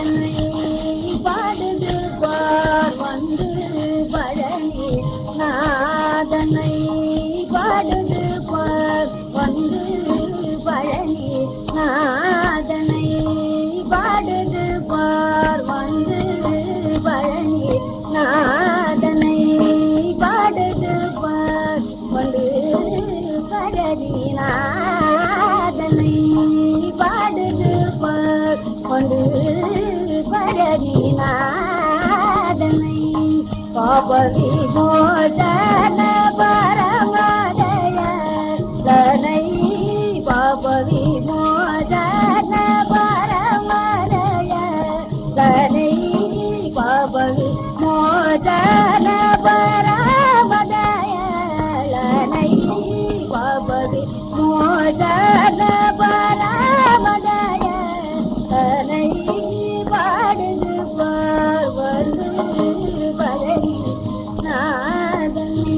தன்னை பாடுது பார் வந்து பழனி நாதனை பாடுது பார் வந்து பழனி நாதனை பாடுது பார் வந்து பழனி நாதனை பாடுது பார் வந்து பழனி நாதனை பாடுது பார் கொண்டு ಪಾಪ ವಿಮೋಚನ ಪರಮಾದಯ ತನೈ ಪಾಪ ವಿಮೋಚನ ಪರಮಾದಯ ತನೈ ಪಾಪ ವಿಮೋಚನ Father.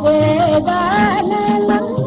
quê ba nên lắng